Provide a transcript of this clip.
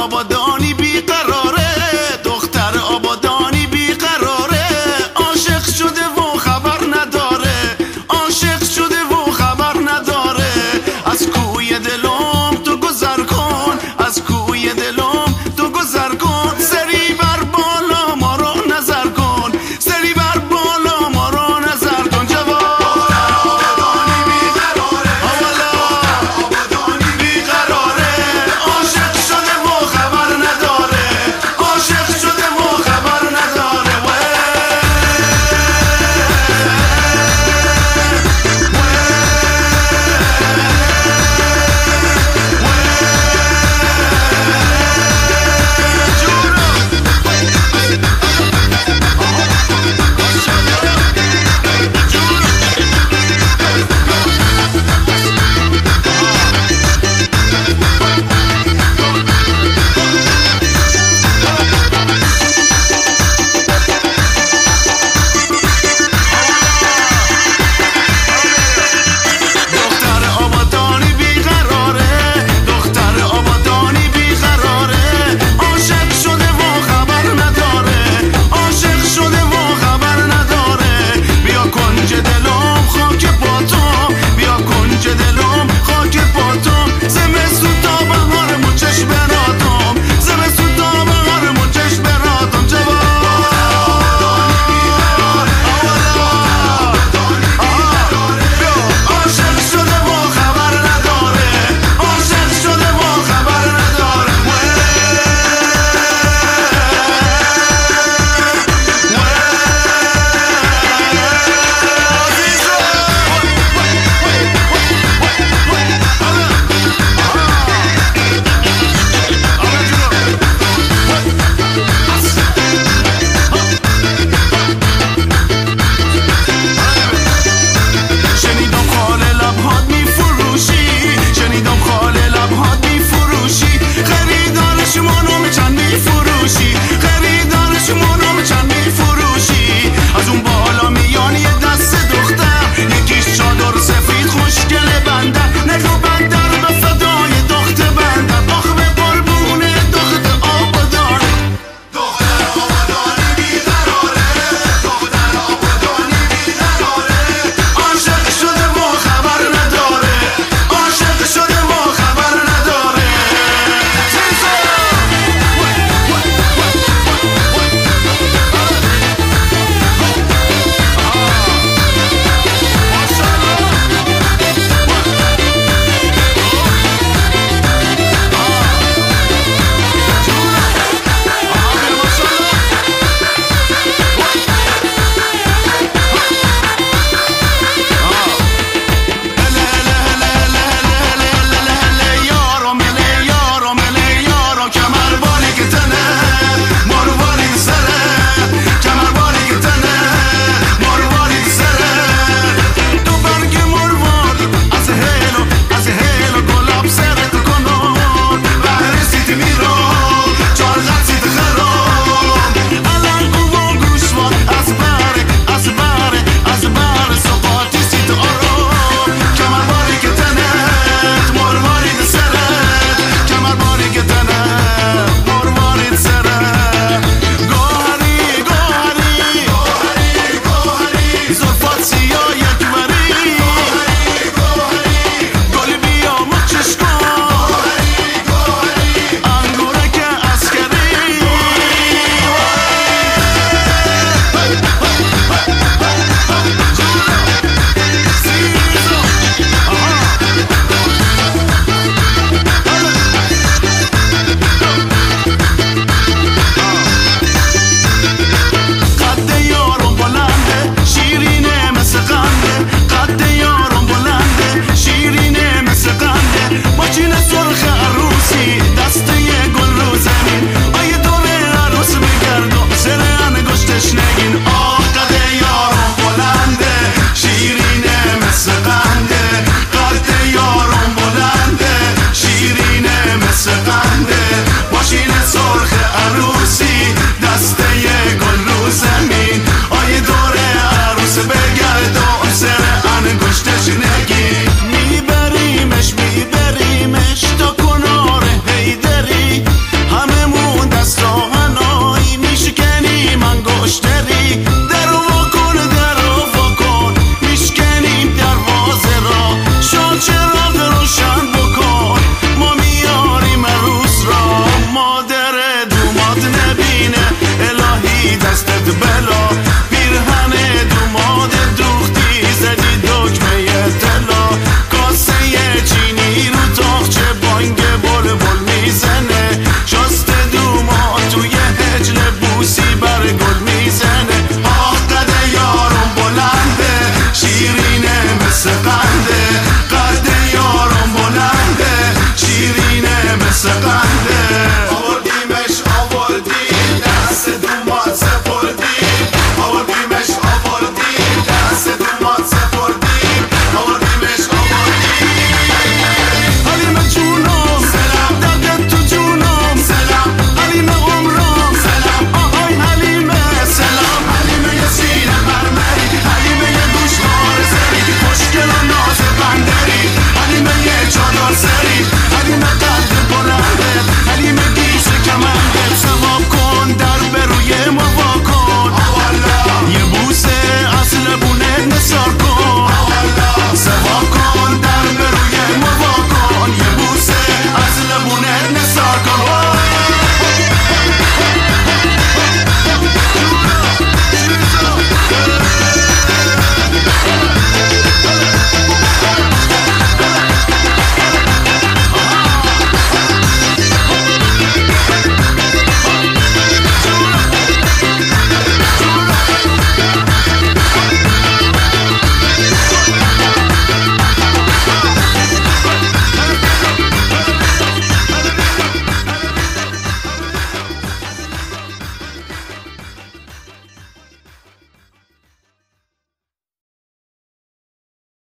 آبادانی بیقرار